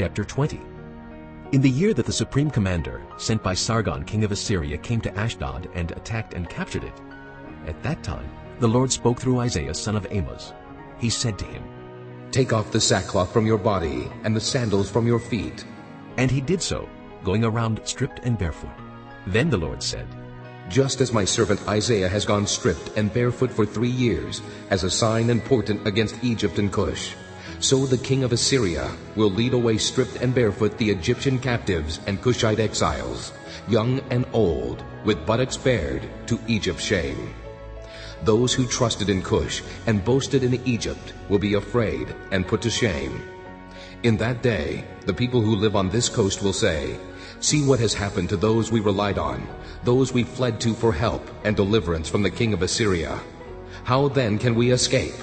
Chapter 20 In the year that the supreme commander, sent by Sargon king of Assyria, came to Ashdod and attacked and captured it, at that time the Lord spoke through Isaiah son of Amos. He said to him, Take off the sackcloth from your body and the sandals from your feet. And he did so, going around stripped and barefoot. Then the Lord said, Just as my servant Isaiah has gone stripped and barefoot for three years, as a sign and portent against Egypt and Cush, so the king of Assyria will lead away stripped and barefoot the Egyptian captives and Cushite exiles, young and old, with buttocks bared, to Egypt's shame. Those who trusted in Cush and boasted in Egypt will be afraid and put to shame. In that day, the people who live on this coast will say, See what has happened to those we relied on, those we fled to for help and deliverance from the king of Assyria. How then can we escape?